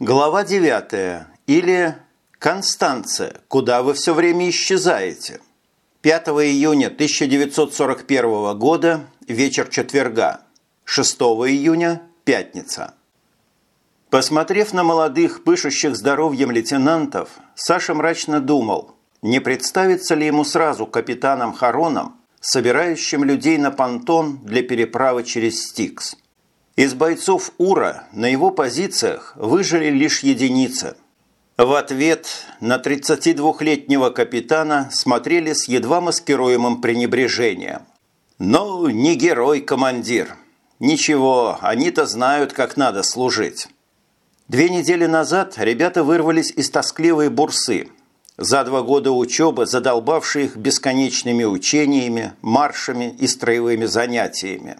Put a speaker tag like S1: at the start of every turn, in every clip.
S1: Глава 9. Или Констанция, куда вы все время исчезаете. 5 июня 1941 года, вечер четверга. 6 июня, пятница. Посмотрев на молодых, пышущих здоровьем лейтенантов, Саша мрачно думал, не представится ли ему сразу капитаном Хароном, собирающим людей на понтон для переправы через Стикс. Из бойцов УРА на его позициях выжили лишь единицы. В ответ на 32-летнего капитана смотрели с едва маскируемым пренебрежением. «Ну, не герой-командир. Ничего, они-то знают, как надо служить». Две недели назад ребята вырвались из тоскливой бурсы. За два года учебы, задолбавшие их бесконечными учениями, маршами и строевыми занятиями.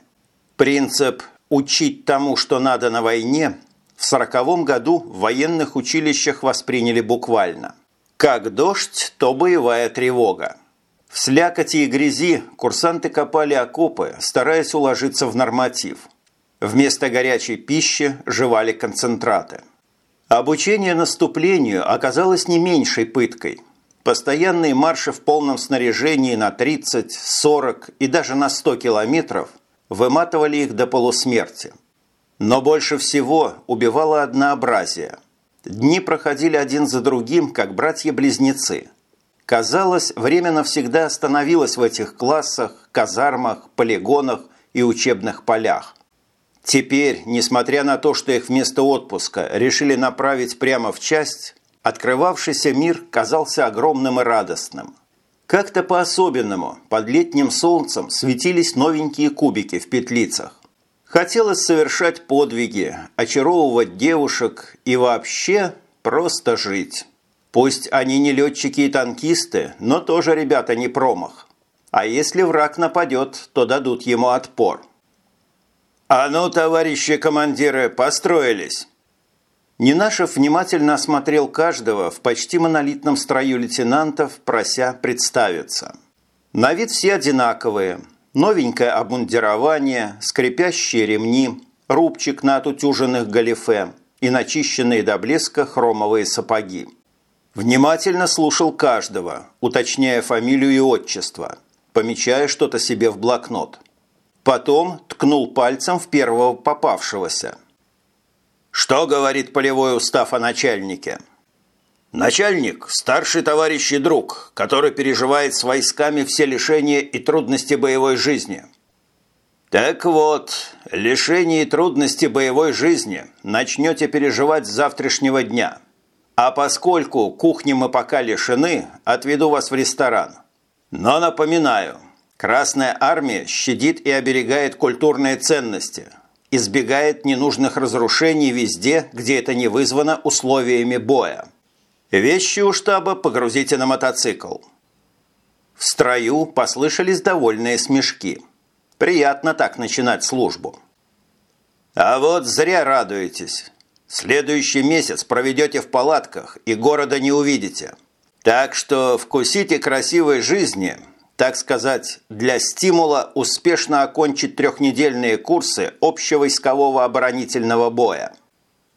S1: Принцип Учить тому, что надо на войне, в сороковом году в военных училищах восприняли буквально. Как дождь, то боевая тревога. В слякоти и грязи курсанты копали окопы, стараясь уложиться в норматив. Вместо горячей пищи жевали концентраты. Обучение наступлению оказалось не меньшей пыткой. Постоянные марши в полном снаряжении на 30, 40 и даже на 100 километров выматывали их до полусмерти. Но больше всего убивало однообразие. Дни проходили один за другим, как братья-близнецы. Казалось, время навсегда остановилось в этих классах, казармах, полигонах и учебных полях. Теперь, несмотря на то, что их вместо отпуска решили направить прямо в часть, открывавшийся мир казался огромным и радостным – как-то по-особенному под летним солнцем светились новенькие кубики в петлицах. Хотелось совершать подвиги, очаровывать девушек и вообще просто жить. Пусть они не летчики и танкисты, но тоже ребята не промах. А если враг нападет, то дадут ему отпор. «А ну, товарищи командиры, построились!» Нинашев внимательно осмотрел каждого в почти монолитном строю лейтенантов, прося представиться. На вид все одинаковые. Новенькое обмундирование, скрипящие ремни, рубчик на отутюженных галифе и начищенные до блеска хромовые сапоги. Внимательно слушал каждого, уточняя фамилию и отчество, помечая что-то себе в блокнот. Потом ткнул пальцем в первого попавшегося – что говорит полевой устав о начальнике? Начальник – старший товарищ и друг, который переживает с войсками все лишения и трудности боевой жизни. Так вот, лишения и трудности боевой жизни начнете переживать с завтрашнего дня. А поскольку кухни мы пока лишены, отведу вас в ресторан. Но напоминаю, Красная Армия щадит и оберегает культурные ценности – избегает ненужных разрушений везде, где это не вызвано условиями боя. Вещи у штаба погрузите на мотоцикл. В строю послышались довольные смешки. Приятно так начинать службу. А вот зря радуетесь. Следующий месяц проведете в палатках и города не увидите. Так что вкусите красивой жизни – так сказать, для стимула успешно окончить трехнедельные курсы общевойскового оборонительного боя.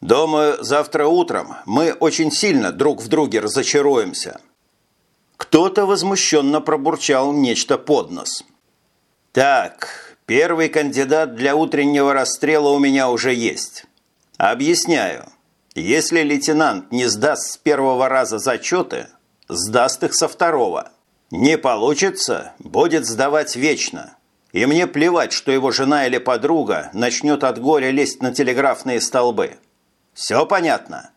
S1: Думаю, завтра утром мы очень сильно друг в друге разочаруемся. Кто-то возмущенно пробурчал нечто под нос. Так, первый кандидат для утреннего расстрела у меня уже есть. Объясняю. Если лейтенант не сдаст с первого раза зачеты, сдаст их со второго – не получится, будет сдавать вечно. И мне плевать, что его жена или подруга начнет от горя лезть на телеграфные столбы. Все понятно?»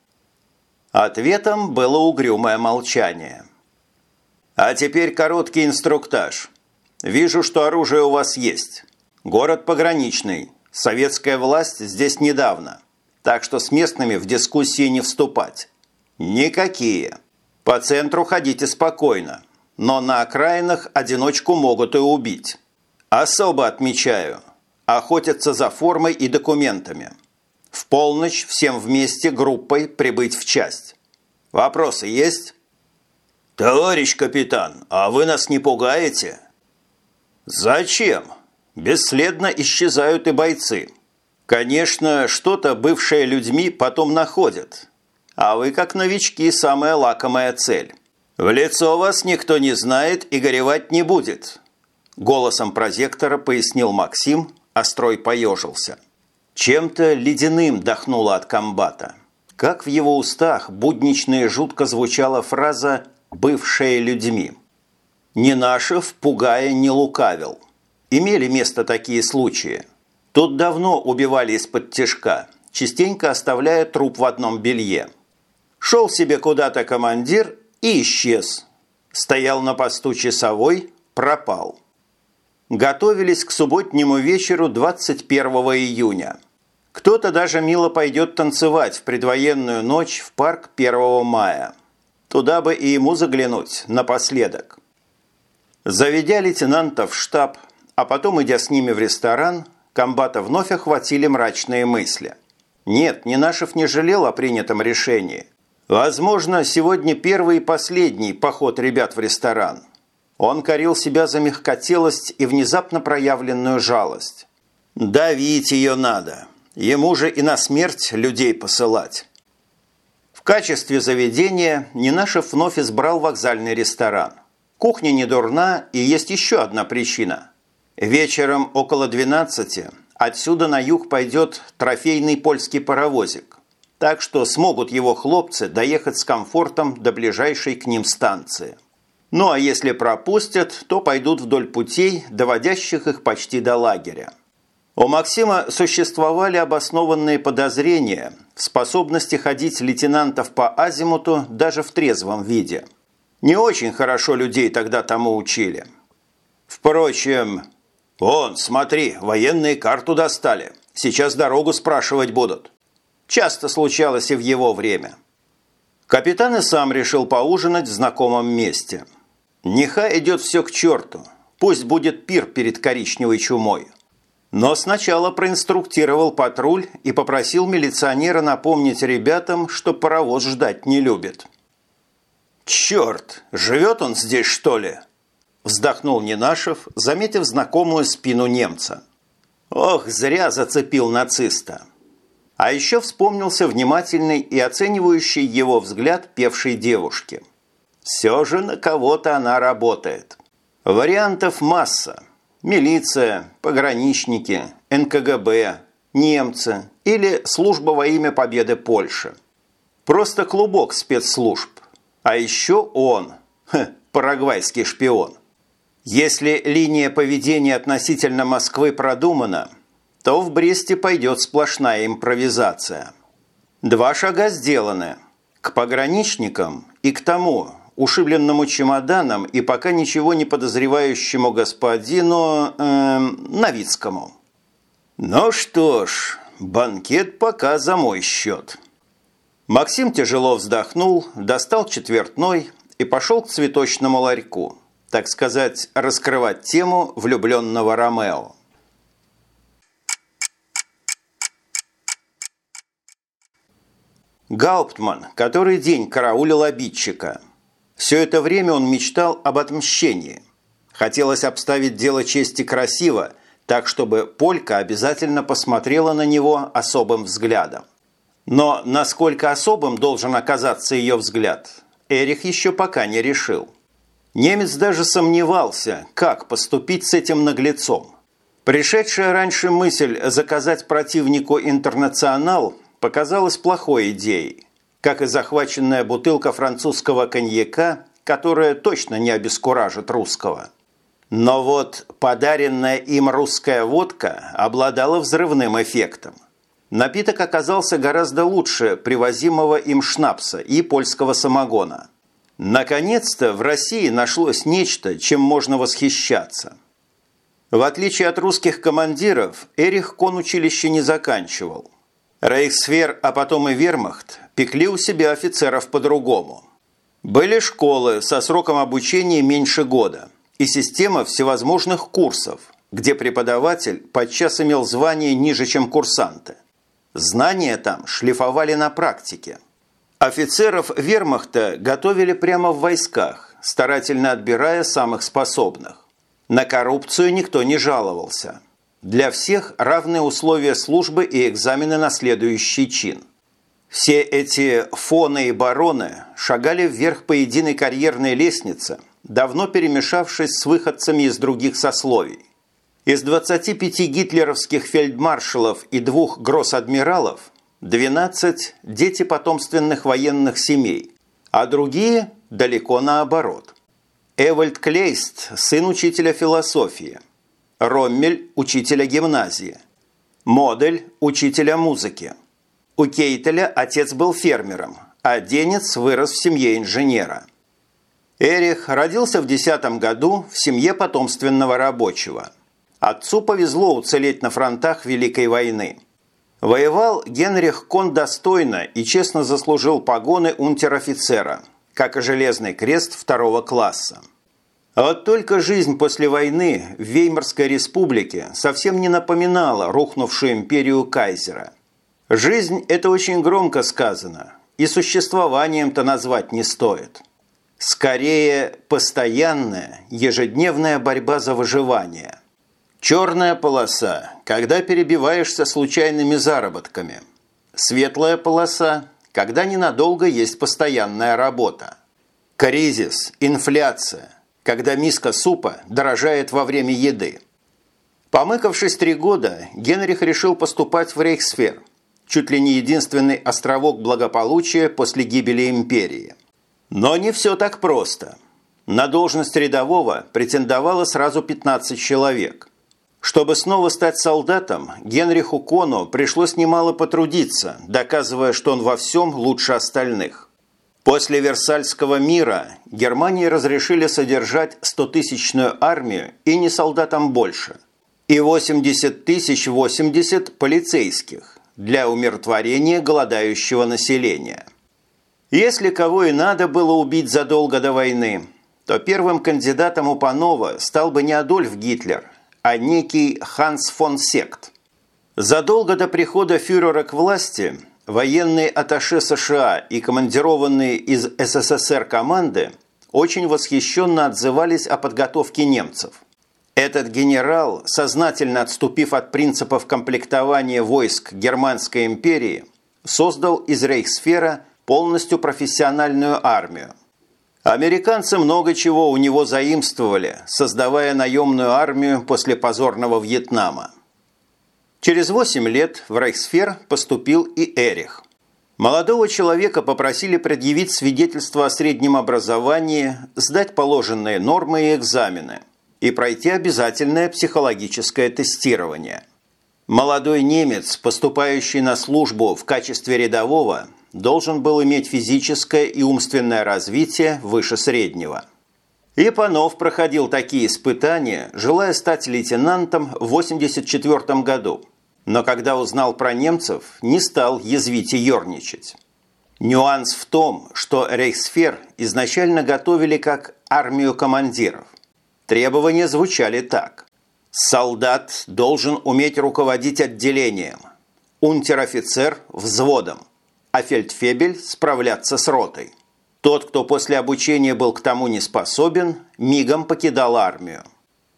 S1: Ответом было угрюмое молчание. «А теперь короткий инструктаж. Вижу, что оружие у вас есть. Город пограничный. Советская власть здесь недавно. Так что с местными в дискуссии не вступать. Никакие. По центру ходите спокойно но на окраинах одиночку могут и убить. Особо отмечаю, охотятся за формой и документами. В полночь всем вместе группой прибыть в часть. Вопросы есть? «Товарищ капитан, а вы нас не пугаете?» «Зачем? Бесследно исчезают и бойцы. Конечно, что-то бывшие людьми потом находят, А вы, как новички, самая лакомая цель. В лицо вас никто не знает и горевать не будет. Голосом прозектора пояснил Максим, а строй поежился. Чем-то ледяным дохнуло от комбата. Как в его устах буднично и жутко звучала фраза «бывшие людьми». Ненашев, пугая, не лукавил. Имели место такие случаи. Тут давно убивали из-под тяжка, частенько оставляя труп в одном белье. Шел себе куда-то командир и исчез. Стоял на посту часовой, пропал. Готовились к субботнему вечеру 21 июня. Кто-то даже мило пойдет танцевать в предвоенную ночь в парк 1 мая. Туда бы и ему заглянуть напоследок. Заведя лейтенанта в штаб, а потом, идя с ними в ресторан, комбата вновь охватили мрачные мысли. Нет, Нинашев не жалел о принятом решении. Возможно, сегодня первый и последний поход ребят в ресторан. Он корил себя за мягкотелость и внезапно проявленную жалость. Давить ее надо. Ему же и на смерть людей посылать. В качестве заведения Нинашев вновь избрал вокзальный ресторан. Кухня не дурна, и есть еще одна причина. Вечером около 12 отсюда на юг пойдет трофейный польский паровозик. Так что смогут его хлопцы доехать с комфортом до ближайшей к ним станции. Ну а если пропустят, то пойдут вдоль путей, доводящих их почти до лагеря. У Максима существовали обоснованные подозрения в способности ходить лейтенантов по азимуту даже в трезвом виде. Не очень хорошо людей тогда тому учили. Впрочем, вон, смотри, военные карту достали. Сейчас дорогу спрашивать будут. Часто случалось и в его время. Капитан и сам решил поужинать в знакомом месте. Нехай идет все к черту. Пусть будет пир перед коричневой чумой. Но сначала проинструктировал патруль и попросил милиционера напомнить ребятам, что паровоз ждать не любит. «Черт, живет он здесь, что ли?» Вздохнул Ненашев, заметив знакомую спину немца. «Ох, зря зацепил нациста!» А еще вспомнился внимательный и оценивающий его взгляд певшей девушки. Все же на кого-то она работает. Вариантов масса – Милиция, пограничники, НКГБ, немцы или служба во имя победы Польши. Просто клубок спецслужб. А еще он, ха, парагвайский шпион. Если линия поведения относительно Москвы продумана, то в Бресте пойдет сплошная импровизация. Два шага сделаны. К пограничникам и к тому, ушибленному чемоданом и пока ничего не подозревающему господину э, Новицкому. Ну что ж, банкет пока за мой счет. Максим тяжело вздохнул, достал четвертной и пошел к цветочному ларьку, так сказать, раскрывать тему влюбленного Ромео. Гауптман, который день караулил обидчика – все это время он мечтал об отмщении. Хотелось обставить дело чести красиво, так чтобы Полька обязательно посмотрела на него особым взглядом. Но насколько особым должен оказаться ее взгляд, Эрих еще пока не решил. Немец даже сомневался, как поступить с этим наглецом. Пришедшая раньше мысль заказать противнику интернационал показалась плохой идеей как и захваченная бутылка французского коньяка, которая точно не обескуражит русского. Но вот подаренная им русская водка обладала взрывным эффектом. Напиток оказался гораздо лучше привозимого им шнапса и польского самогона. Наконец-то в России нашлось нечто, чем можно восхищаться. В отличие от русских командиров, Эрих кон училище не заканчивал. Рейхсфер, а потом и вермахт пекли у себя офицеров по-другому. Были школы со сроком обучения меньше года и система всевозможных курсов, где преподаватель подчас имел звание ниже, чем курсанты. Знания там шлифовали на практике. Офицеров вермахта готовили прямо в войсках, старательно отбирая самых способных. На коррупцию никто не жаловался. Для всех равные условия службы и экзамены на следующий чин – Все эти фоны и бароны шагали вверх по единой карьерной лестнице, давно перемешавшись с выходцами из других сословий. Из 25 гитлеровских фельдмаршалов и двух гросс-адмиралов 12 – дети потомственных военных семей, а другие – далеко наоборот. Эвальд Клейст – сын учителя философии, Роммель – учителя гимназии, Модель – учителя музыки – у Кейтеля отец был фермером, а Денец вырос в семье инженера. Эрих родился в 10 году в семье потомственного рабочего. Отцу повезло уцелеть на фронтах Великой войны. Воевал Генрих Кон достойно и честно заслужил погоны унтер-офицера, как и железный крест второго класса. А вот только жизнь после войны в Веймарской республике совсем не напоминала рухнувшую империю кайзера – Жизнь – это очень громко сказано, и существованием-то назвать не стоит. Скорее, постоянная, ежедневная борьба за выживание. Черная полоса, когда перебиваешься случайными заработками. Светлая полоса, когда ненадолго есть постоянная работа. Кризис, инфляция, когда миска супа дорожает во время еды. Помыкавшись три года, Генрих решил поступать в Рейхсфер – чуть ли не единственный островок благополучия после гибели империи. Но не все так просто. На должность рядового претендовало сразу 15 человек. Чтобы снова стать солдатом, Генриху Кону пришлось немало потрудиться, доказывая, что он во всем лучше остальных. После Версальского мира Германии разрешили содержать 100-тысячную армию и не солдатам больше, и 80 тысяч 80 полицейских для умиротворения голодающего населения. Если кого и надо было убить задолго до войны, то первым кандидатом у Панова стал бы не Адольф Гитлер, а некий Ханс фон Сект. Задолго до прихода фюрера к власти военные атташе США и командированные из СССР команды очень восхищенно отзывались о подготовке немцев. Этот генерал, сознательно отступив от принципов комплектования войск Германской империи, создал из рейхсфера полностью профессиональную армию. Американцы много чего у него заимствовали, создавая наемную армию после позорного Вьетнама. Через 8 лет в рейхсфер поступил и Эрих. Молодого человека попросили предъявить свидетельство о среднем образовании, сдать положенные нормы и экзамены – и пройти обязательное психологическое тестирование. Молодой немец, поступающий на службу в качестве рядового, должен был иметь физическое и умственное развитие выше среднего. И Панов проходил такие испытания, желая стать лейтенантом в 1984 году. Но когда узнал про немцев, не стал язвить и ерничать. Нюанс в том, что Рейхсфер изначально готовили как армию командиров. Требования звучали так. Солдат должен уметь руководить отделением, унтер-офицер – взводом, а фельдфебель – справляться с ротой. Тот, кто после обучения был к тому не способен, мигом покидал армию.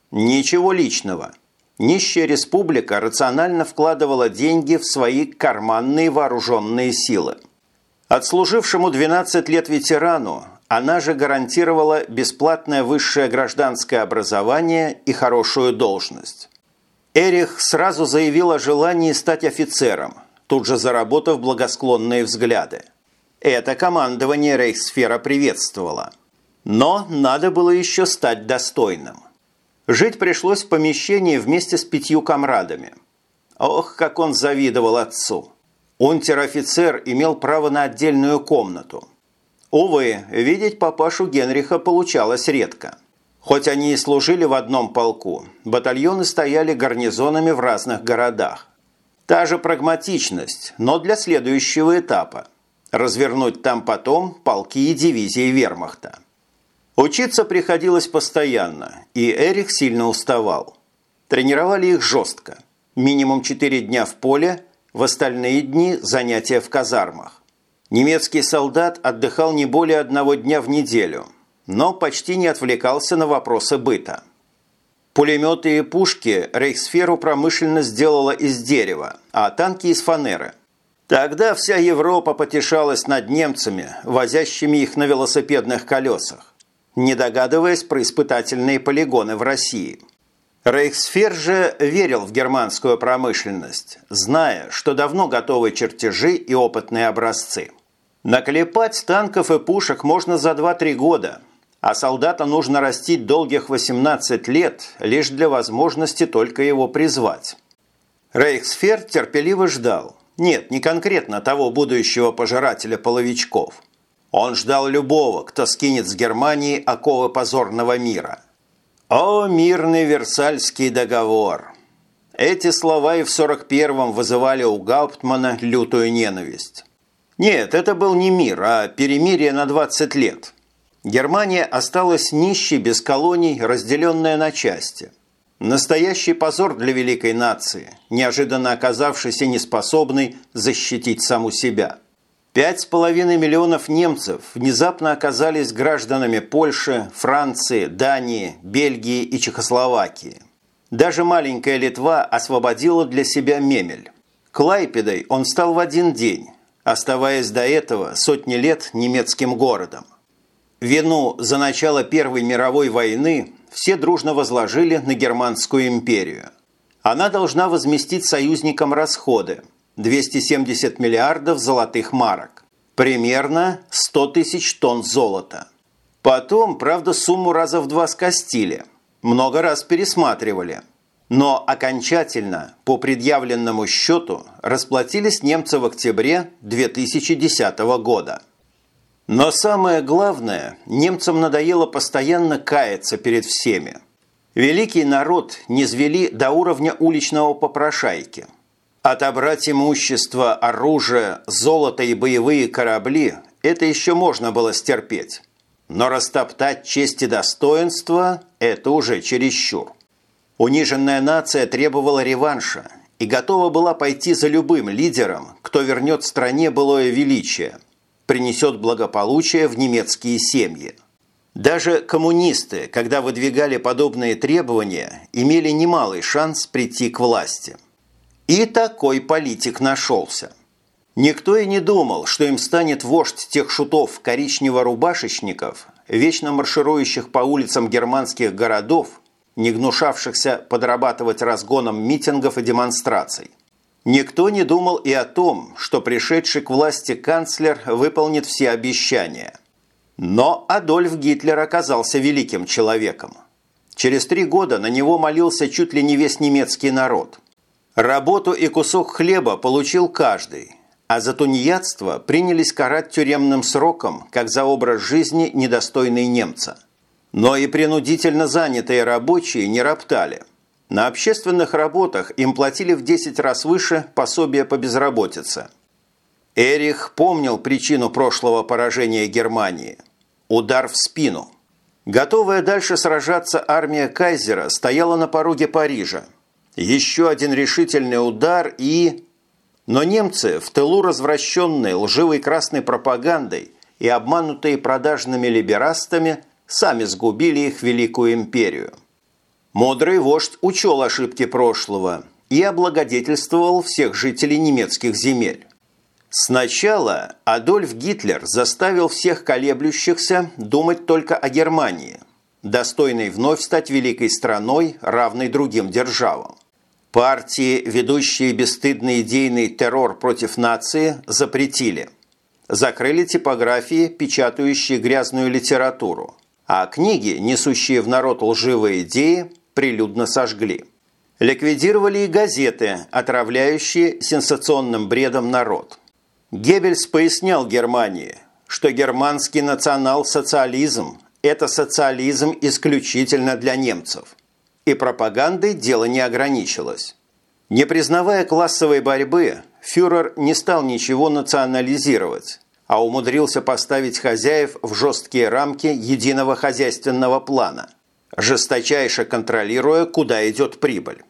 S1: Ничего личного. Нищая республика рационально вкладывала деньги в свои карманные вооруженные силы. Отслужившему 12 лет ветерану она же гарантировала бесплатное высшее гражданское образование и хорошую должность. Эрих сразу заявил о желании стать офицером, тут же заработав благосклонные взгляды. Это командование Рейхсфера приветствовало. Но надо было еще стать достойным. Жить пришлось в помещении вместе с пятью комрадами. Ох, как он завидовал отцу! Унтер-офицер имел право на отдельную комнату – Увы, видеть папашу Генриха получалось редко. Хоть они и служили в одном полку, батальоны стояли гарнизонами в разных городах. Та же прагматичность, но для следующего этапа. Развернуть там потом полки и дивизии вермахта. Учиться приходилось постоянно, и Эрих сильно уставал. Тренировали их жестко. Минимум 4 дня в поле, в остальные дни занятия в казармах. Немецкий солдат отдыхал не более одного дня в неделю, но почти не отвлекался на вопросы быта. Пулеметы и пушки Рейхсферу промышленно сделала из дерева, а танки из фанеры. Тогда вся Европа потешалась над немцами, возящими их на велосипедных колесах, не догадываясь про испытательные полигоны в России. Рейхсфер же верил в германскую промышленность, зная, что давно готовы чертежи и опытные образцы. Наклепать танков и пушек можно за 2-3 года, а солдата нужно растить долгих 18 лет лишь для возможности только его призвать. Рейхсфер терпеливо ждал, нет, не конкретно того будущего пожирателя половичков. Он ждал любого, кто скинет с Германии оковы позорного мира. О, мирный Версальский договор! Эти слова и в 41-м вызывали у Гауптмана лютую ненависть. Нет, это был не мир, а перемирие на 20 лет. Германия осталась нищей, без колоний, разделенная на части. Настоящий позор для великой нации, неожиданно оказавшейся неспособной защитить саму себя. Пять с половиной миллионов немцев внезапно оказались гражданами Польши, Франции, Дании, Бельгии и Чехословакии. Даже маленькая Литва освободила для себя Мемель. Клайпедой он стал в один день, оставаясь до этого сотни лет немецким городом. Вину за начало Первой мировой войны все дружно возложили на Германскую империю. Она должна возместить союзникам расходы – 270 миллиардов золотых марок, примерно 100 тысяч тонн золота. Потом, правда, сумму раза в два скостили, много раз пересматривали. Но окончательно, по предъявленному счету, расплатились немцы в октябре 2010 года – но самое главное, немцам надоело постоянно каяться перед всеми. Великий народ низвели до уровня уличного попрошайки. Отобрать имущество, оружие, золото и боевые корабли – это еще можно было стерпеть. Но растоптать честь и достоинство – это уже чересчур. Униженная нация требовала реванша и готова была пойти за любым лидером, кто вернет стране былое величие – принесет благополучие в немецкие семьи. Даже коммунисты, когда выдвигали подобные требования, имели немалый шанс прийти к власти. И такой политик нашелся. Никто и не думал, что им станет вождь тех шутов коричнево-рубашечников, вечно марширующих по улицам германских городов, не гнушавшихся подрабатывать разгоном митингов и демонстраций. Никто не думал и о том, что пришедший к власти канцлер выполнит все обещания. Но Адольф Гитлер оказался великим человеком. Через три года на него молился чуть ли не весь немецкий народ. Работу и кусок хлеба получил каждый, а за тунеядство принялись карать тюремным сроком, как за образ жизни недостойный немца. Но и принудительно занятые рабочие не роптали – на общественных работах им платили в 10 раз выше пособия по безработице. Эрих помнил причину прошлого поражения Германии – удар в спину. Готовая дальше сражаться армия Кайзера стояла на пороге Парижа. Еще один решительный удар и... Но немцы, в тылу развращенные лживой красной пропагандой и обманутые продажными либерастами, сами сгубили их великую империю – Мудрый вождь учел ошибки прошлого и облагодетельствовал всех жителей немецких земель. Сначала Адольф Гитлер заставил всех колеблющихся думать только о Германии, достойной вновь стать великой страной, равной другим державам. Партии, ведущие бесстыдный идейный террор против нации, запретили. Закрыли типографии, печатающие грязную литературу, а книги, несущие в народ лживые идеи, прилюдно сожгли. Ликвидировали и газеты, отравляющие сенсационным бредом народ. Геббельс пояснял Германии, что германский национал-социализм – это социализм исключительно для немцев. И пропагандой дело не ограничилось. Не признавая классовой борьбы, фюрер не стал ничего национализировать, а умудрился поставить хозяев в жесткие рамки единого хозяйственного плана – жесточайше контролируя, куда идет прибыль.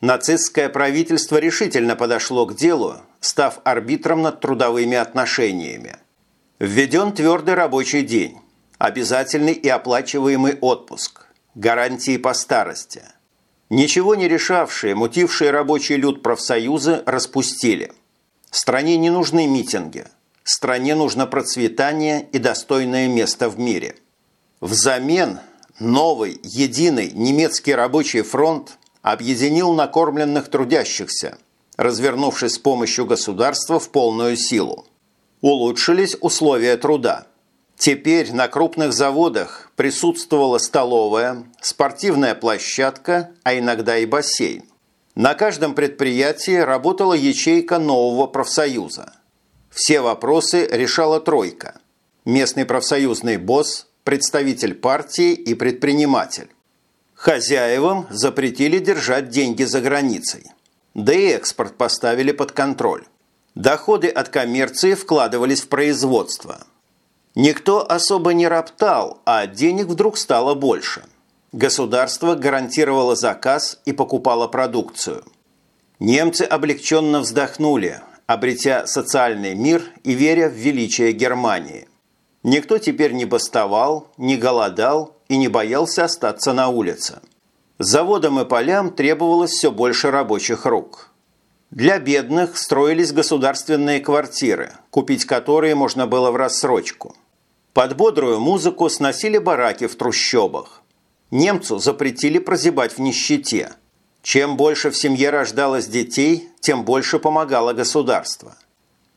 S1: Нацистское правительство решительно подошло к делу, став арбитром над трудовыми отношениями. Введен твердый рабочий день, обязательный и оплачиваемый отпуск, гарантии по старости. Ничего не решавшие, мутившие рабочий люд профсоюзы распустили. Стране не нужны митинги. Стране нужно процветание и достойное место в мире. Взамен новый, единый немецкий рабочий фронт объединил накормленных трудящихся, развернувшись с помощью государства в полную силу. Улучшились условия труда. Теперь на крупных заводах присутствовала столовая, спортивная площадка, а иногда и бассейн. На каждом предприятии работала ячейка нового профсоюза. Все вопросы решала тройка. Местный профсоюзный босс, представитель партии и предприниматель. Хозяевам запретили держать деньги за границей. Да и экспорт поставили под контроль. Доходы от коммерции вкладывались в производство – Никто особо не роптал, а денег вдруг стало больше. Государство гарантировало заказ и покупало продукцию. Немцы облегченно вздохнули, обретя социальный мир и веря в величие Германии. Никто теперь не бастовал, не голодал и не боялся остаться на улице. Заводам и полям требовалось все больше рабочих рук. Для бедных строились государственные квартиры, купить которые можно было в рассрочку – под бодрую музыку сносили бараки в трущобах. Немцу запретили прозябать в нищете. Чем больше в семье рождалось детей, тем больше помогало государство.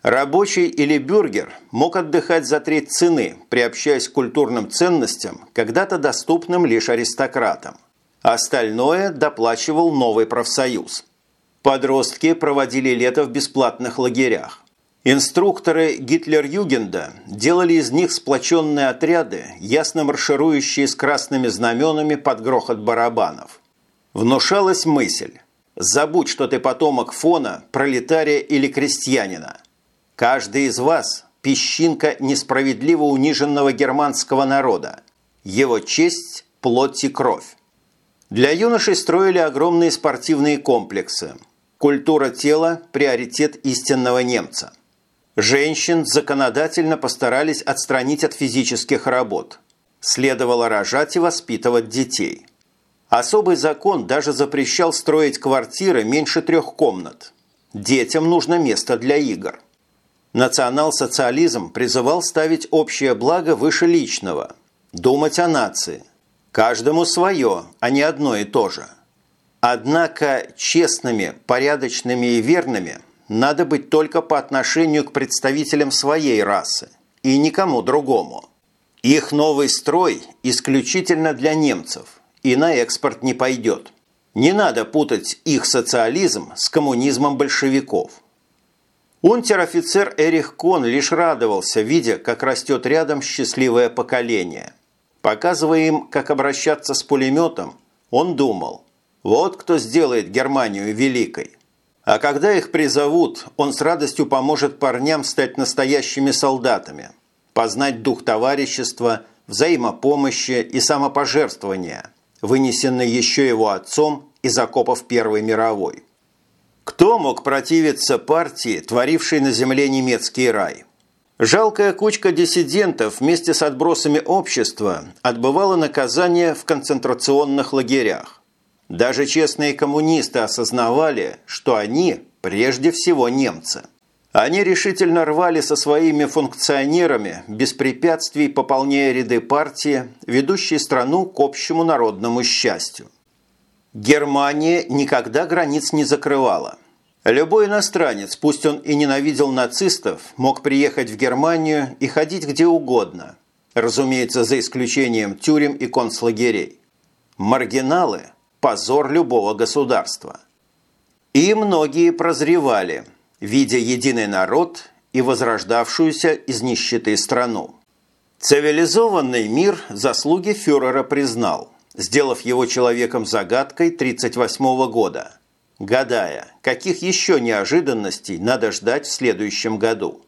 S1: Рабочий или бюргер мог отдыхать за треть цены, приобщаясь к культурным ценностям, когда-то доступным лишь аристократам. Остальное доплачивал новый профсоюз. Подростки проводили лето в бесплатных лагерях. Инструкторы Гитлер-Югенда делали из них сплоченные отряды, ясно марширующие с красными знаменами под грохот барабанов. Внушалась мысль «Забудь, что ты потомок фона, пролетария или крестьянина. Каждый из вас – песчинка несправедливо униженного германского народа. Его честь – плоть и кровь». Для юношей строили огромные спортивные комплексы. Культура тела – приоритет истинного немца. Женщин законодательно постарались отстранить от физических работ. Следовало рожать и воспитывать детей. Особый закон даже запрещал строить квартиры меньше трех комнат. Детям нужно место для игр. Национал-социализм призывал ставить общее благо выше личного, думать о нации. Каждому свое, а не одно и то же. Однако честными, порядочными и верными – надо быть только по отношению к представителям своей расы и никому другому. Их новый строй исключительно для немцев и на экспорт не пойдет. Не надо путать их социализм с коммунизмом большевиков. Унтер-офицер Эрих Кон лишь радовался, видя, как растет рядом счастливое поколение. Показывая им, как обращаться с пулеметом, он думал, вот кто сделает Германию великой. А когда их призовут, он с радостью поможет парням стать настоящими солдатами, познать дух товарищества, взаимопомощи и самопожертвования, вынесенный еще его отцом из окопов Первой мировой. Кто мог противиться партии, творившей на земле немецкий рай? Жалкая кучка диссидентов вместе с отбросами общества отбывала наказание в концентрационных лагерях. Даже честные коммунисты осознавали, что они прежде всего немцы. Они решительно рвали со своими функционерами без препятствий, пополняя ряды партии, ведущей страну к общему народному счастью. Германия никогда границ не закрывала. Любой иностранец, пусть он и ненавидел нацистов, мог приехать в Германию и ходить где угодно, разумеется, за исключением тюрем и концлагерей. Маргиналы – позор любого государства. И многие прозревали, видя единый народ и возрождавшуюся из нищеты страну. Цивилизованный мир заслуги фюрера признал, сделав его человеком загадкой 1938 года, гадая, каких еще неожиданностей надо ждать в следующем году.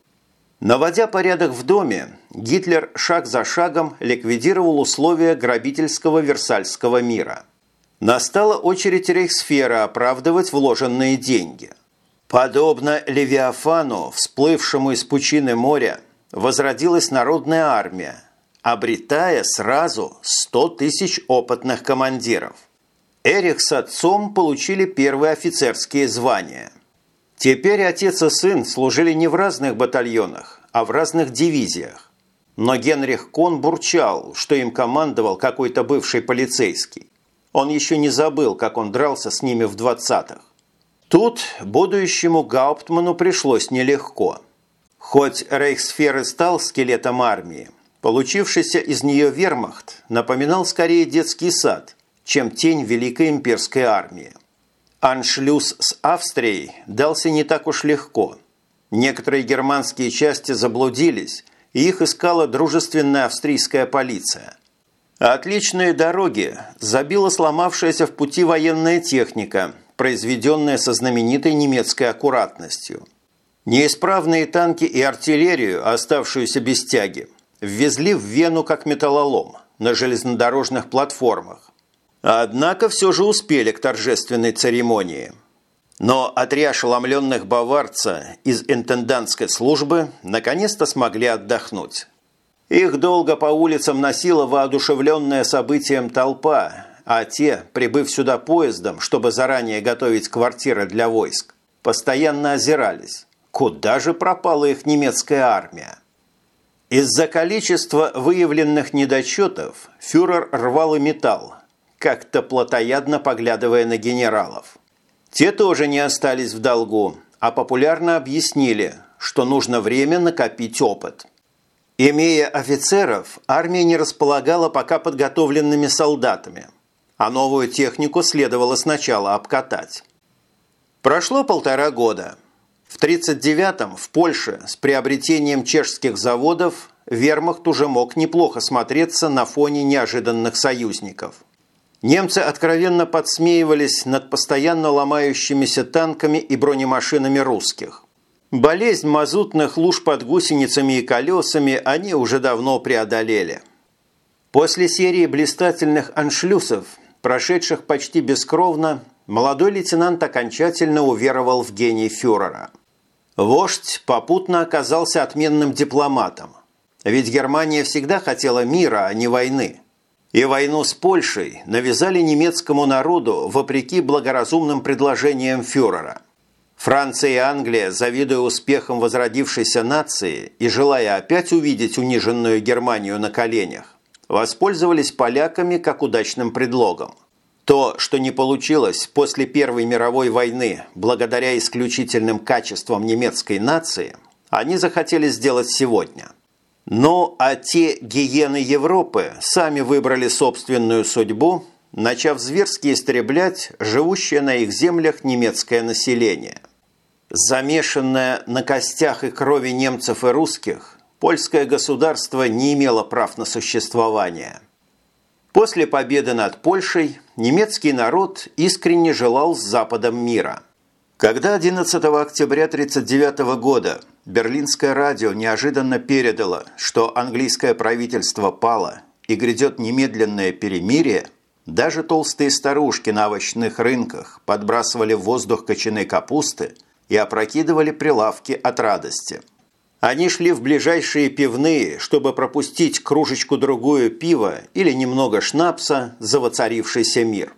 S1: Наводя порядок в доме, Гитлер шаг за шагом ликвидировал условия грабительского Версальского мира – Настала очередь Рейхсфера оправдывать вложенные деньги. Подобно Левиафану, всплывшему из пучины моря, возродилась народная армия, обретая сразу 100 тысяч опытных командиров. Эрих с отцом получили первые офицерские звания. Теперь отец и сын служили не в разных батальонах, а в разных дивизиях. Но Генрих Кон бурчал, что им командовал какой-то бывший полицейский. Он еще не забыл, как он дрался с ними в 20-х. Тут будущему Гауптману пришлось нелегко. Хоть Рейхсфер и стал скелетом армии, получившийся из нее вермахт напоминал скорее детский сад, чем тень Великой имперской армии. Аншлюз с Австрией дался не так уж легко. Некоторые германские части заблудились, и их искала дружественная австрийская полиция. Отличные дороги забила сломавшаяся в пути военная техника, произведенная со знаменитой немецкой аккуратностью. Неисправные танки и артиллерию, оставшуюся без тяги, ввезли в Вену как металлолом на железнодорожных платформах, Однако все же успели к торжественной церемонии. Но три ошеломленных баварца из интендантской службы наконец-то смогли отдохнуть. Их долго по улицам носила воодушевленная событием толпа, а те, прибыв сюда поездом, чтобы заранее готовить квартиры для войск, постоянно озирались. Куда же пропала их немецкая армия? Из-за количества выявленных недочетов фюрер рвал и металл, как-то плотоядно поглядывая на генералов. Те тоже не остались в долгу, а популярно объяснили, что нужно время накопить опыт. Имея офицеров, армия не располагала пока подготовленными солдатами, а новую технику следовало сначала обкатать. Прошло полтора года. В 1939-м в Польше с приобретением чешских заводов вермахт уже мог неплохо смотреться на фоне неожиданных союзников – Немцы откровенно подсмеивались над постоянно ломающимися танками и бронемашинами русских. Болезнь мазутных луж под гусеницами и колесами они уже давно преодолели. После серии блистательных аншлюсов, прошедших почти бескровно, молодой лейтенант окончательно уверовал в гений фюрера. Вождь попутно оказался отменным дипломатом. Ведь Германия всегда хотела мира, а не войны – и войну с Польшей навязали немецкому народу вопреки благоразумным предложениям фюрера. Франция и Англия, завидуя успехом возродившейся нации и желая опять увидеть униженную Германию на коленях, воспользовались поляками как удачным предлогом. То, что не получилось после Первой мировой войны благодаря исключительным качествам немецкой нации, они захотели сделать сегодня – ну, а те гиены Европы сами выбрали собственную судьбу, начав зверски истреблять живущее на их землях немецкое население. Замешанное на костях и крови немцев и русских, польское государство не имело прав на существование. После победы над Польшей немецкий народ искренне желал с Западом мира. Когда 11 октября 1939 года Берлинское радио неожиданно передало, что английское правительство пало и грядет немедленное перемирие, даже толстые старушки на овощных рынках подбрасывали в воздух кочаны капусты и опрокидывали прилавки от радости. Они шли в ближайшие пивные, чтобы пропустить кружечку-другую пива или немного шнапса за воцарившийся мир.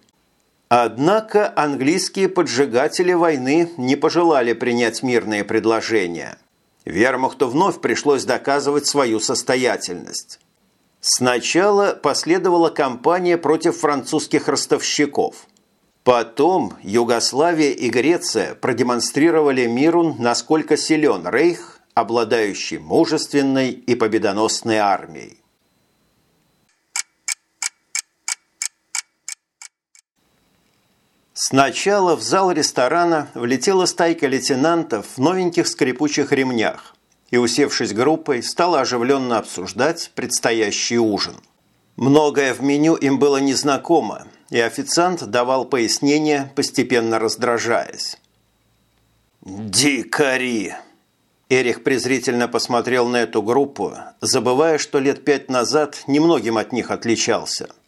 S1: Однако английские поджигатели войны не пожелали принять мирные предложения – Вермахту вновь пришлось доказывать свою состоятельность. Сначала последовала кампания против французских ростовщиков. Потом Югославия и Греция продемонстрировали миру, насколько силен Рейх, обладающий мужественной и победоносной армией. Сначала в зал ресторана влетела стайка лейтенантов в новеньких скрипучих ремнях и, усевшись группой, стала оживленно обсуждать предстоящий ужин. Многое в меню им было незнакомо, и официант давал пояснения, постепенно раздражаясь. «Дикари!» Эрих презрительно посмотрел на эту группу, забывая, что лет пять назад немногим от них отличался –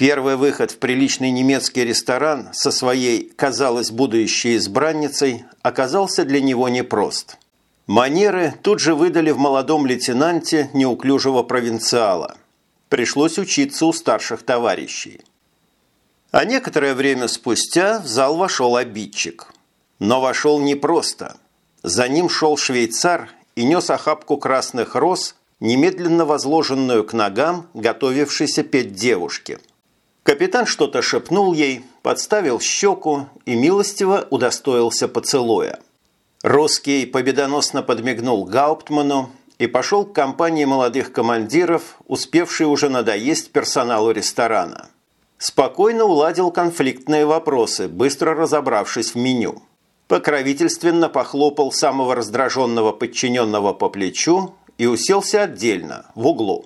S1: Первый выход в приличный немецкий ресторан со своей, казалось, будущей избранницей оказался для него непрост. Манеры тут же выдали в молодом лейтенанте неуклюжего провинциала. Пришлось учиться у старших товарищей. А некоторое время спустя в зал вошел обидчик. но вошел непросто. За ним шел швейцар и нес охапку красных роз, немедленно возложенную к ногам готовившейся петь девушки. Капитан что-то шепнул ей, подставил щеку и милостиво удостоился поцелуя. Русский победоносно подмигнул Гауптману и пошел к компании молодых командиров, успевшей уже надоесть персоналу ресторана. Спокойно уладил конфликтные вопросы, быстро разобравшись в меню. Покровительственно похлопал самого раздраженного подчиненного по плечу и уселся отдельно, в углу.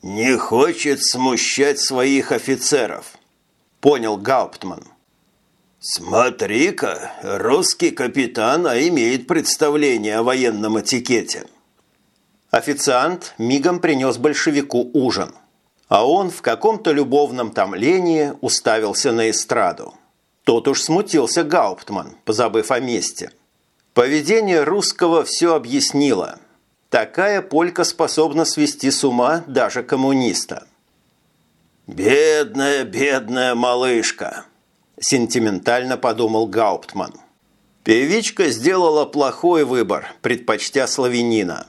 S1: «Не хочет смущать своих офицеров», – понял Гауптман. «Смотри-ка, русский капитан а имеет представление о военном этикете». Официант мигом принес большевику ужин, а он в каком-то любовном томлении уставился на эстраду. Тот уж смутился Гауптман, позабыв о месте. Поведение русского все объяснило – Такая полька способна свести с ума даже коммуниста. «Бедная, бедная малышка!» – сентиментально подумал Гауптман. Певичка сделала плохой выбор, предпочтя славянина.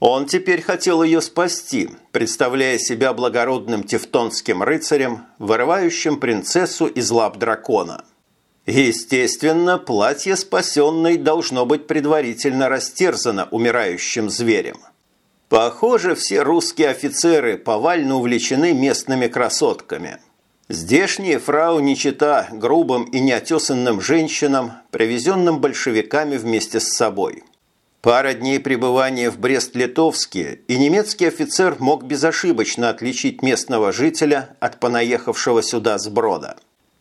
S1: Он теперь хотел ее спасти, представляя себя благородным тевтонским рыцарем, вырывающим принцессу из лап дракона – Естественно, платье спасенной должно быть предварительно растерзано умирающим зверем. Похоже, все русские офицеры повально увлечены местными красотками. Здешние фрау не чита грубым и неотесанным женщинам, привезенным большевиками вместе с собой. Пара дней пребывания в Брест-Литовске, и немецкий офицер мог безошибочно отличить местного жителя от понаехавшего сюда сброда.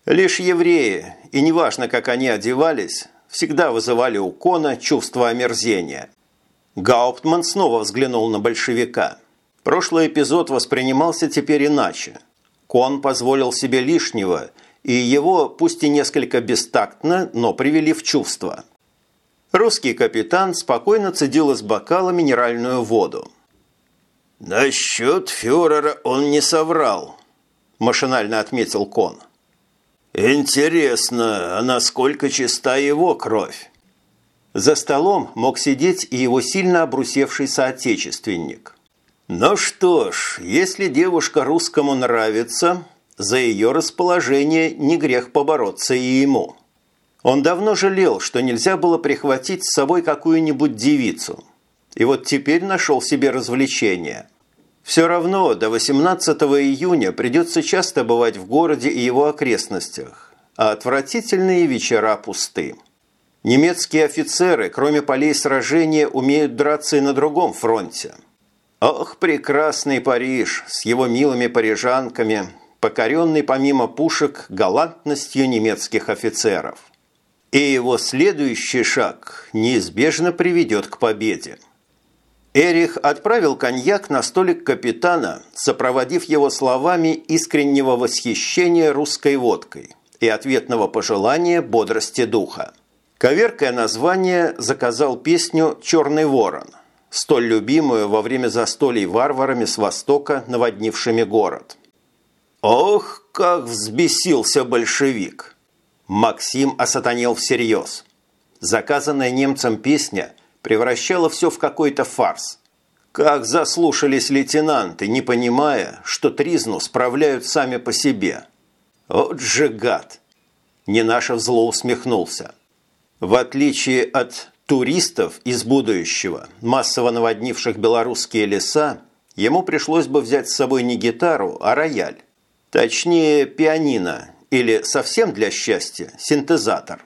S1: Лишь евреи, и неважно, как они одевались, всегда вызывали у Кона чувство омерзения. Гауптман снова взглянул на большевика. Прошлый эпизод воспринимался теперь иначе. Кон позволил себе лишнего, и его, пусть и несколько бестактно, но привели в чувство. Русский капитан спокойно цедил из бокала минеральную воду. «Насчет фюрера он не соврал», – машинально отметил Кон. «Интересно, а насколько чиста его кровь?» За столом мог сидеть и его сильно обрусевший соотечественник. Ну что ж, если девушка русскому нравится, за ее расположение не грех побороться и ему. Он давно жалел, что нельзя было прихватить с собой какую-нибудь девицу. И вот теперь нашел себе развлечение – все равно до 18 июня придется часто бывать в городе и его окрестностях, а отвратительные вечера пусты. Немецкие офицеры, кроме полей сражения, умеют драться и на другом фронте. Ох, прекрасный Париж с его милыми парижанками, покоренный помимо пушек галантностью немецких офицеров. И его следующий шаг неизбежно приведет к победе. Эрих отправил коньяк на столик капитана, сопроводив его словами искреннего восхищения русской водкой и ответного пожелания бодрости духа. Коверкая название, заказал песню «Черный ворон», столь любимую во время застолий варварами с востока, наводнившими город. Ох, как взбесился большевик! Максим осатанел всерьез. Заказанная немцам песня – превращало все в какой-то фарс. Как заслушались лейтенанты, не понимая, что тризну справляют сами по себе. Вот же гад! Ненашев зло усмехнулся. В отличие от туристов из будущего, массово наводнивших белорусские леса, ему пришлось бы взять с собой не гитару, а рояль. Точнее, пианино или совсем для счастья синтезатор.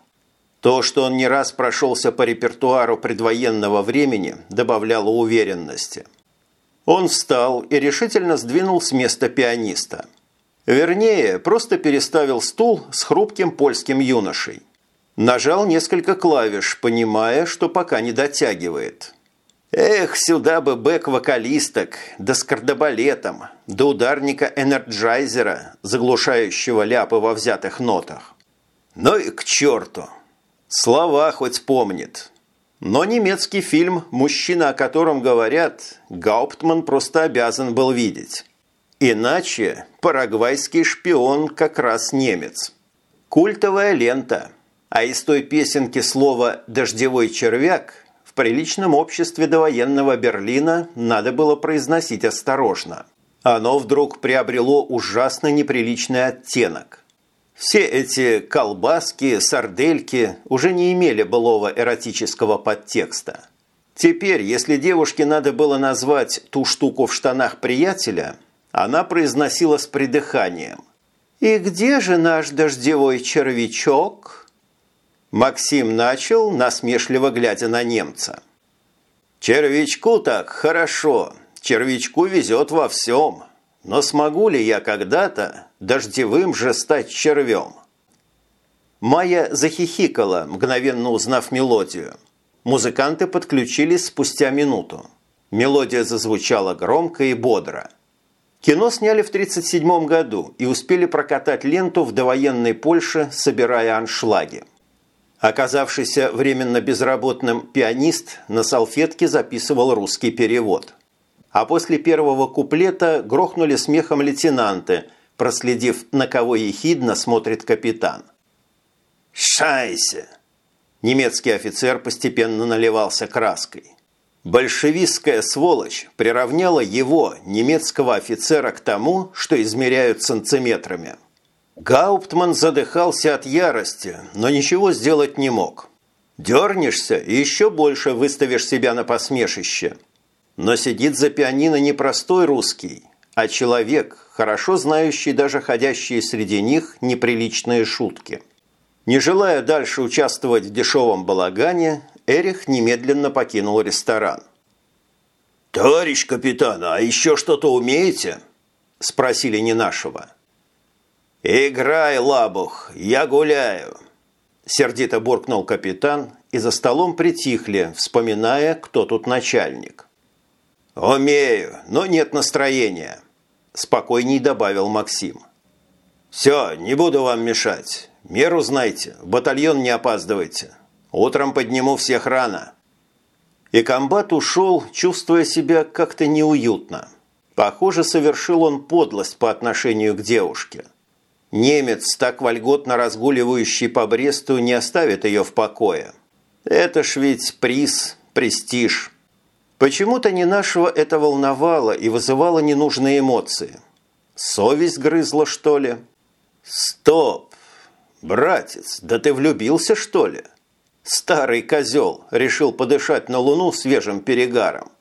S1: То, что он не раз прошелся по репертуару предвоенного времени, добавляло уверенности. Он встал и решительно сдвинул с места пианиста. Вернее, просто переставил стул с хрупким польским юношей. Нажал несколько клавиш, понимая, что пока не дотягивает. Эх, сюда бы бэк-вокалисток, да с кардебалетом, до ударника-энерджайзера, заглушающего ляпы во взятых нотах. Ну и к черту! Слова хоть помнит. Но немецкий фильм «Мужчина, о котором говорят» Гауптман просто обязан был видеть. Иначе парагвайский шпион как раз немец. Культовая лента. А из той песенки слово «дождевой червяк» в приличном обществе довоенного Берлина надо было произносить осторожно. Оно вдруг приобрело ужасно неприличный оттенок. Все эти колбаски, сардельки уже не имели былого эротического подтекста. Теперь, если девушке надо было назвать ту штуку в штанах приятеля, она произносила с придыханием. «И где же наш дождевой червячок?» Максим начал, насмешливо глядя на немца. «Червячку так хорошо, червячку везет во всем, но смогу ли я когда-то дождевым же стать червем?» Майя захихикала, мгновенно узнав мелодию – Музыканты подключились спустя минуту. Мелодия зазвучала громко и бодро. Кино сняли в 1937 году и успели прокатать ленту в довоенной Польше, собирая аншлаги. Оказавшийся временно безработным пианист на салфетке записывал русский перевод. А после первого куплета грохнули смехом лейтенанты, проследив, на кого ехидно смотрит капитан. «Шайся!» Немецкий офицер постепенно наливался краской. Большевистская сволочь приравняла его, немецкого офицера, к тому, что измеряют сантиметрами. Гауптман задыхался от ярости, но ничего сделать не мог. Дернешься и еще больше выставишь себя на посмешище. Но сидит за пианино не простой русский, а человек, хорошо знающий даже ходящие среди них неприличные шутки – не желая дальше участвовать в дешевом балагане, Эрих немедленно покинул ресторан. «Товарищ капитан, а еще что-то умеете?» – спросили не нашего. «Играй, лабух, я гуляю!» Сердито буркнул капитан, и за столом притихли, вспоминая, кто тут начальник. «Умею, но нет настроения», – спокойней добавил Максим. «Все, не буду вам мешать. Меру знайте, в батальон не опаздывайте. Утром подниму всех рано». И комбат ушел, чувствуя себя как-то неуютно. Похоже, совершил он подлость по отношению к девушке. Немец, так вольготно разгуливающий по Бресту, не оставит ее в покое. Это ж ведь приз, престиж. Почему-то не нашего это волновало и вызывало ненужные эмоции. Совесть грызла, что ли? Стоп! «Братец, да ты влюбился, что ли?» Старый козел решил подышать на луну свежим перегаром.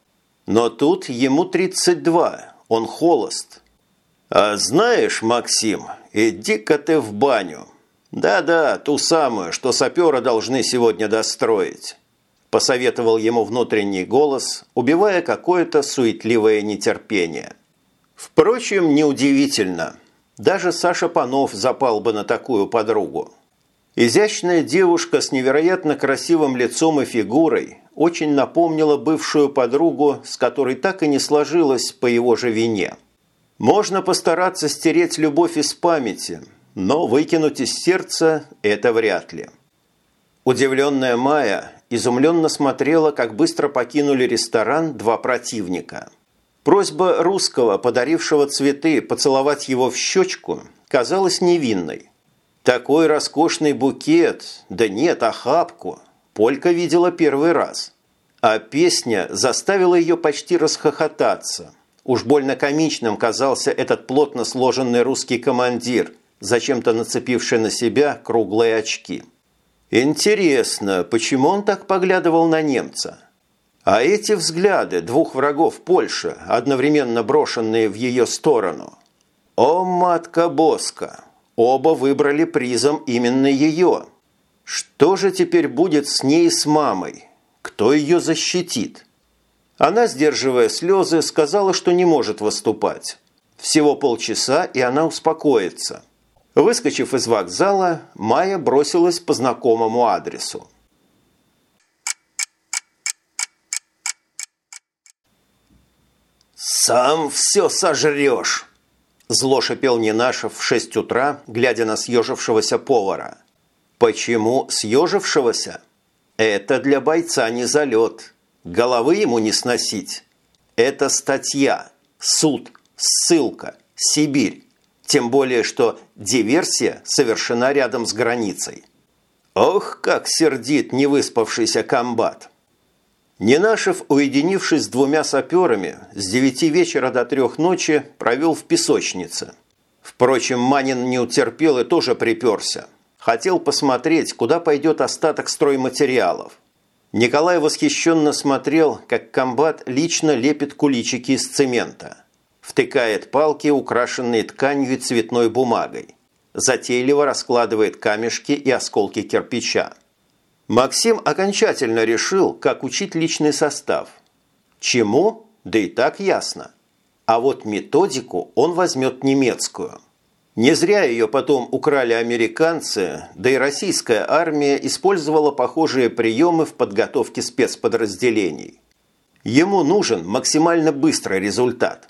S1: Но тут ему 32, он холост. «А знаешь, Максим, иди-ка ты в баню. Да-да, ту самую, что саперы должны сегодня достроить», посоветовал ему внутренний голос, убивая какое-то суетливое нетерпение. Впрочем, неудивительно – даже Саша Панов запал бы на такую подругу. Изящная девушка с невероятно красивым лицом и фигурой очень напомнила бывшую подругу, с которой так и не сложилось по его же вине. Можно постараться стереть любовь из памяти, но выкинуть из сердца – это вряд ли. Удивленная Майя изумленно смотрела, как быстро покинули ресторан два противника – Просьба русского, подарившего цветы, поцеловать его в щечку, казалась невинной. Такой роскошный букет, да нет, охапку, Полька видела первый раз. А песня заставила ее почти расхохотаться. Уж больно комичным казался этот плотно сложенный русский командир, зачем-то нацепивший на себя круглые очки. Интересно, почему он так поглядывал на немца? А эти взгляды двух врагов Польши, одновременно брошенные в ее сторону. О, матка Боска! Оба выбрали призом именно ее. Что же теперь будет с ней и с мамой? Кто ее защитит? Она, сдерживая слезы, сказала, что не может выступать. Всего полчаса, и она успокоится. Выскочив из вокзала, Майя бросилась по знакомому адресу. «Сам все сожрешь!» Зло шипел Ненашев в шесть утра, глядя на съежившегося повара. «Почему съежившегося?» «Это для бойца не залет. Головы ему не сносить. Это статья, суд, ссылка, Сибирь. Тем более, что диверсия совершена рядом с границей. Ох, как сердит невыспавшийся комбат! Ненашев, уединившись с двумя саперами, с девяти вечера до трех ночи провел в песочнице. Впрочем, Манин не утерпел и тоже приперся. Хотел посмотреть, куда пойдет остаток стройматериалов. Николай восхищенно смотрел, как комбат лично лепит куличики из цемента. Втыкает палки, украшенные тканью и цветной бумагой. Затейливо раскладывает камешки и осколки кирпича. Максим окончательно решил, как учить личный состав. Чему? Да и так ясно. А вот методику он возьмет немецкую. Не зря ее потом украли американцы, да и российская армия использовала похожие приемы в подготовке спецподразделений. Ему нужен максимально быстрый результат.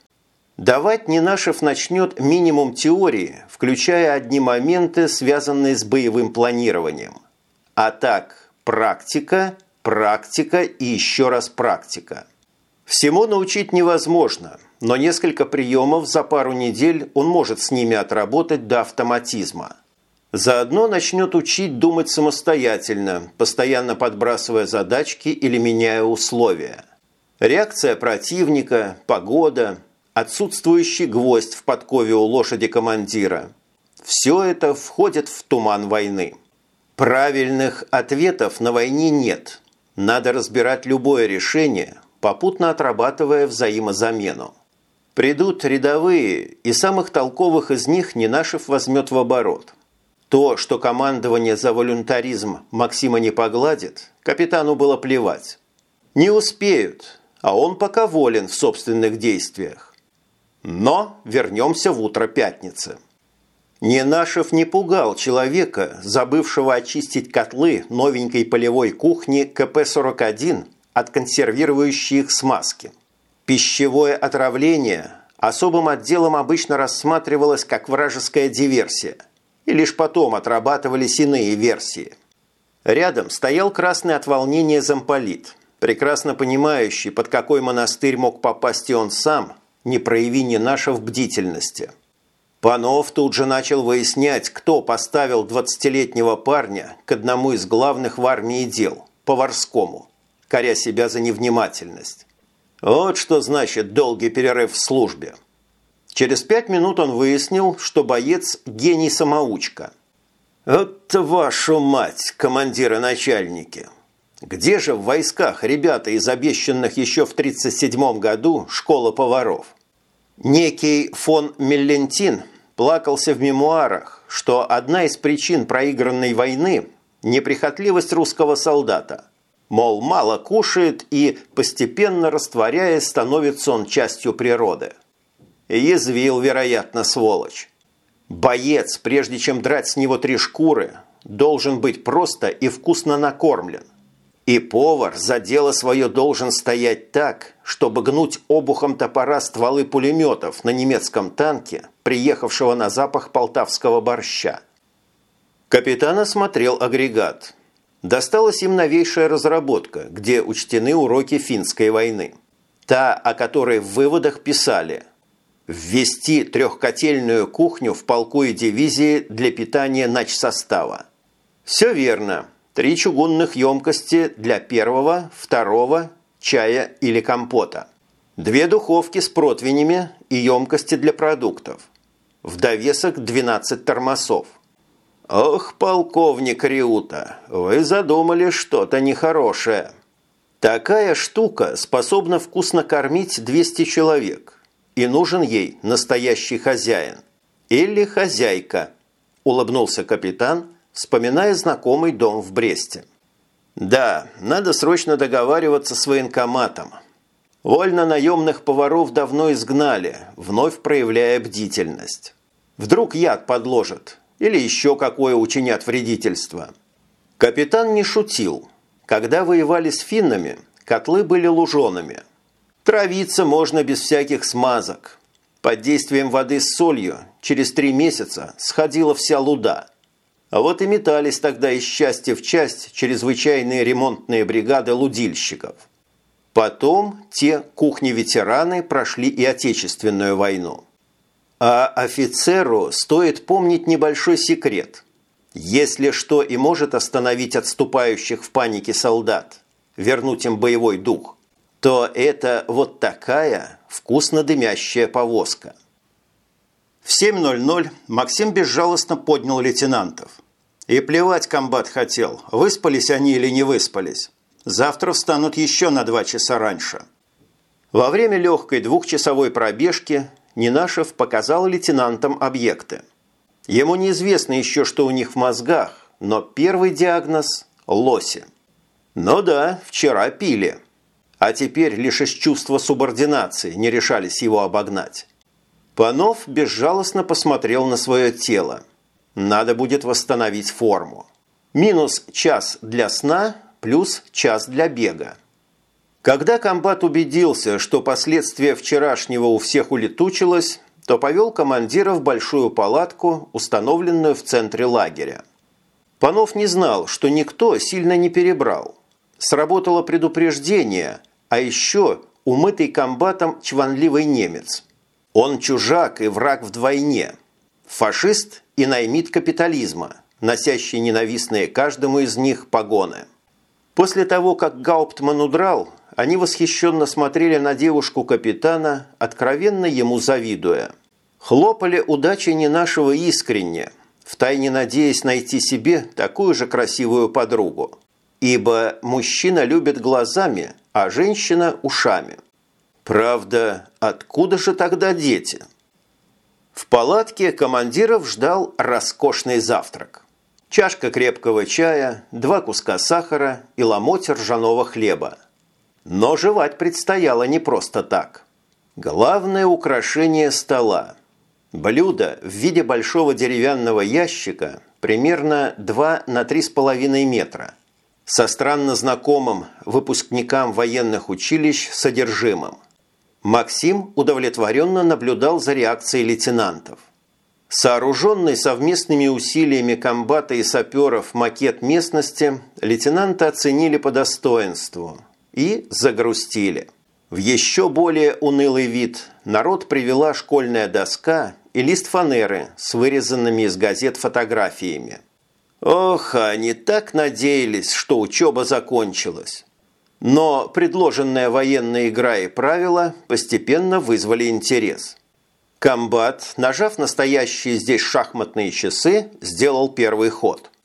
S1: Давать Ненашев начнет минимум теории, включая одни моменты, связанные с боевым планированием. А так, Практика, практика и еще раз практика. Всему научить невозможно, но несколько приемов за пару недель он может с ними отработать до автоматизма. Заодно начнет учить думать самостоятельно, постоянно подбрасывая задачки или меняя условия. Реакция противника, погода, отсутствующий гвоздь в подкове у лошади командира – все это входит в туман войны. Правильных ответов на войне нет. Надо разбирать любое решение, попутно отрабатывая взаимозамену. Придут рядовые, и самых толковых из них Ненашев возьмет в оборот. То, что командование за волюнтаризм Максима не погладит, капитану было плевать. Не успеют, а он пока волен в собственных действиях. Но вернемся в утро пятницы. Ненашев не пугал человека, забывшего очистить котлы новенькой полевой кухни КП-41 от консервирующей их смазки. Пищевое отравление особым отделом обычно рассматривалось как вражеская диверсия, и лишь потом отрабатывались иные версии. Рядом стоял красный от волнения замполит, прекрасно понимающий, под какой монастырь мог попасть и он сам, не прояви Ненашев бдительности – Панов тут же начал выяснять, кто поставил 20-летнего парня к одному из главных в армии дел, поварскому, коря себя за невнимательность. Вот что значит долгий перерыв в службе. Через пять минут он выяснил, что боец – гений-самоучка. Вот вашу мать, командиры-начальники! Где же в войсках ребята из обещанных еще в 1937 году школа поваров? Некий фон Меллентин плакался в мемуарах, что одна из причин проигранной войны – неприхотливость русского солдата. Мол, мало кушает и, постепенно растворяясь, становится он частью природы. Язвил, вероятно, сволочь. Боец, прежде чем драть с него три шкуры, должен быть просто и вкусно накормлен – и повар за дело свое должен стоять так, чтобы гнуть обухом топора стволы пулеметов на немецком танке, приехавшего на запах полтавского борща. Капитан осмотрел агрегат. Досталась им новейшая разработка, где учтены уроки финской войны. Та, о которой в выводах писали «Ввести трехкотельную кухню в полку и дивизии для питания начсостава». Все верно. Три чугунных емкости для первого, второго, чая или компота. Две духовки с противнями и емкости для продуктов. В довесок 12 тормозов. Ох, полковник Риута, вы задумали что-то нехорошее. Такая штука способна вкусно кормить 200 человек. И нужен ей настоящий хозяин. Или хозяйка, улыбнулся капитан – вспоминая знакомый дом в Бресте. Да, надо срочно договариваться с военкоматом. Вольно наемных поваров давно изгнали, вновь проявляя бдительность. Вдруг яд подложат или еще какое учинят вредительство. Капитан не шутил. Когда воевали с финнами, котлы были лужеными. Травиться можно без всяких смазок. Под действием воды с солью через три месяца сходила вся луда – а вот и метались тогда из части в часть чрезвычайные ремонтные бригады лудильщиков. Потом те кухни-ветераны прошли и Отечественную войну. А офицеру стоит помнить небольшой секрет. Если что и может остановить отступающих в панике солдат, вернуть им боевой дух, то это вот такая вкусно дымящая повозка. В 7.00 Максим безжалостно поднял лейтенантов. И плевать комбат хотел, выспались они или не выспались. Завтра встанут еще на два часа раньше. Во время легкой двухчасовой пробежки Нинашев показал лейтенантам объекты. Ему неизвестно еще, что у них в мозгах, но первый диагноз – лоси. Ну да, вчера пили. А теперь лишь из чувства субординации не решались его обогнать. Панов безжалостно посмотрел на свое тело. Надо будет восстановить форму. Минус час для сна, плюс час для бега. Когда комбат убедился, что последствия вчерашнего у всех улетучилось, то повел командира в большую палатку, установленную в центре лагеря. Панов не знал, что никто сильно не перебрал. Сработало предупреждение, а еще умытый комбатом чванливый немец. Он чужак и враг вдвойне. Фашист и наймит капитализма, носящий ненавистные каждому из них погоны. После того, как Гауптман удрал, они восхищенно смотрели на девушку капитана, откровенно ему завидуя. Хлопали удачи не нашего искренне, втайне надеясь найти себе такую же красивую подругу. Ибо мужчина любит глазами, а женщина – ушами. Правда, откуда же тогда дети? В палатке командиров ждал роскошный завтрак. Чашка крепкого чая, два куска сахара и ломоть ржаного хлеба – но жевать предстояло не просто так. Главное украшение стола. Блюдо в виде большого деревянного ящика примерно 2 на 3,5 метра со странно знакомым выпускникам военных училищ содержимым. Максим удовлетворенно наблюдал за реакцией лейтенантов. Сооруженный совместными усилиями комбата и саперов макет местности лейтенанты оценили по достоинству – и загрустили. В еще более унылый вид народ привела школьная доска и лист фанеры с вырезанными из газет фотографиями. Ох, они так надеялись, что учеба закончилась. Но предложенная военная игра и правила постепенно вызвали интерес. Комбат, нажав настоящие здесь шахматные часы, сделал первый ход –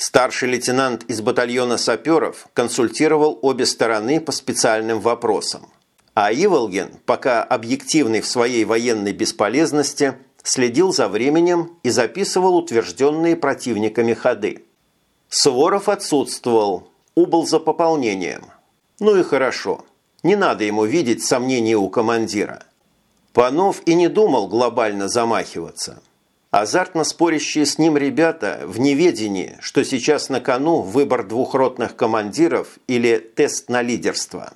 S1: Старший лейтенант из батальона саперов консультировал обе стороны по специальным вопросам. А Иволгин, пока объективный в своей военной бесполезности, следил за временем и записывал утвержденные противниками ходы. Суворов отсутствовал, убыл за пополнением. Ну и хорошо, не надо ему видеть сомнения у командира. Панов и не думал глобально замахиваться – Азартно спорящие с ним ребята в неведении, что сейчас на кону выбор двух ротных командиров или тест на лидерство.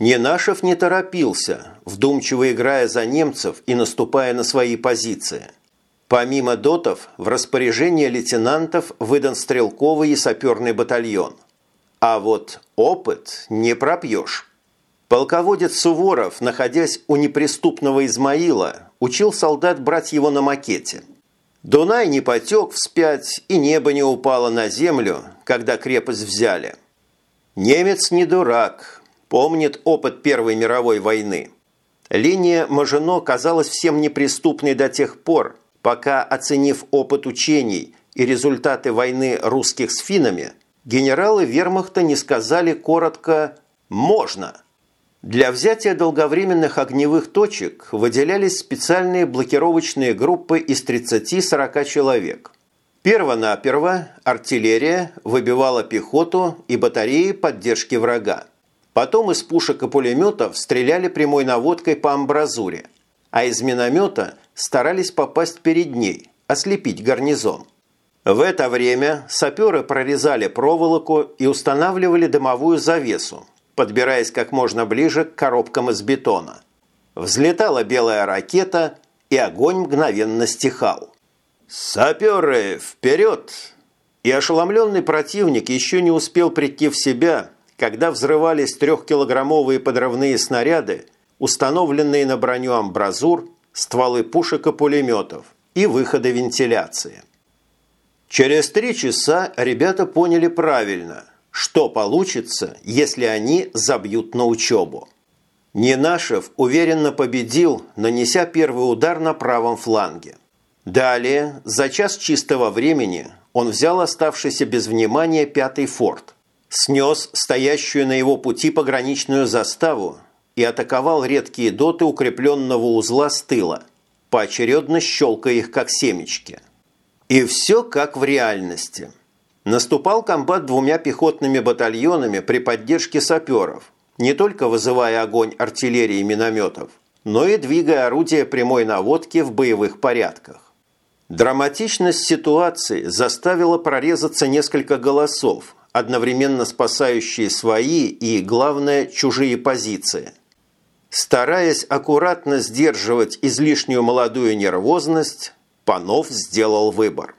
S1: Ненашев не торопился, вдумчиво играя за немцев и наступая на свои позиции. Помимо дотов, в распоряжение лейтенантов выдан стрелковый и саперный батальон. А вот опыт не пропьешь. Полководец Суворов, находясь у неприступного Измаила, учил солдат брать его на макете – Дунай не потек вспять, и небо не упало на землю, когда крепость взяли. Немец не дурак, помнит опыт Первой мировой войны. Линия Мажино казалась всем неприступной до тех пор, пока, оценив опыт учений и результаты войны русских с финнами, генералы вермахта не сказали коротко «можно». Для взятия долговременных огневых точек выделялись специальные блокировочные группы из 30-40 человек. Первонаперво артиллерия выбивала пехоту и батареи поддержки врага. Потом из пушек и пулеметов стреляли прямой наводкой по амбразуре, а из миномета старались попасть перед ней, ослепить гарнизон. В это время саперы прорезали проволоку и устанавливали дымовую завесу, подбираясь как можно ближе к коробкам из бетона. Взлетала белая ракета, и огонь мгновенно стихал. «Саперы, вперед!» И ошеломленный противник еще не успел прийти в себя, когда взрывались трехкилограммовые подрывные снаряды, установленные на броню амбразур, стволы пушек и пулеметов и выходы вентиляции. Через три часа ребята поняли правильно, что получится, если они забьют на учебу. Ненашев уверенно победил, нанеся первый удар на правом фланге. Далее, за час чистого времени, он взял оставшийся без внимания пятый форт, снес стоящую на его пути пограничную заставу и атаковал редкие доты укрепленного узла с тыла, поочередно щелкая их как семечки – и все как в реальности. Наступал комбат двумя пехотными батальонами при поддержке саперов, не только вызывая огонь артиллерии и минометов, но и двигая орудия прямой наводки в боевых порядках. Драматичность ситуации заставила прорезаться несколько голосов, одновременно спасающие свои и, главное, чужие позиции. Стараясь аккуратно сдерживать излишнюю молодую нервозность, Панов сделал выбор.